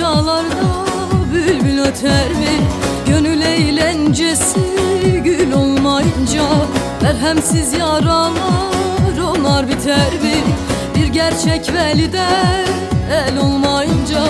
çalarda bülbül öter mi? Gönül eğlencesi gül olmayınca Merhemsiz yaralar onlar biter mi? Bir gerçek velide el olmayınca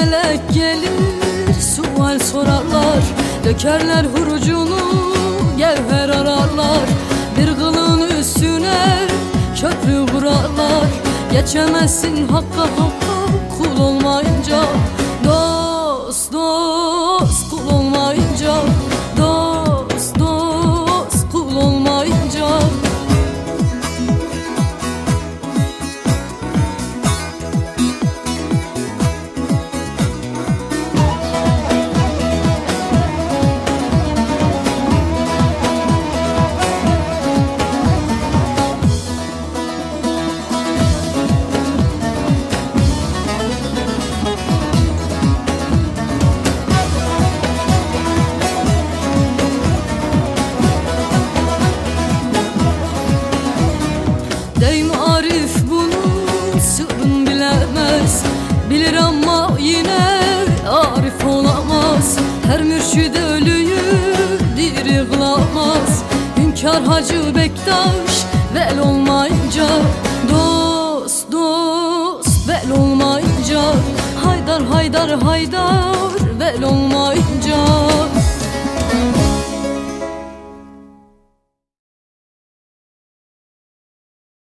melek gelir sual sorarlar Dökerler hurucunu gevher ararlar. Bir kılın üstüne köprü kurarlar Geçemezsin hakka hakka kul olmayınca Deyim Arif bunun sırrını bilemez. Bilir ama yine Arif olamaz. Her mürşid ölüyü diri kılamaz Hünkar Hacı Bektaş vel olmayınca Dost dost vel olmayınca Haydar haydar haydar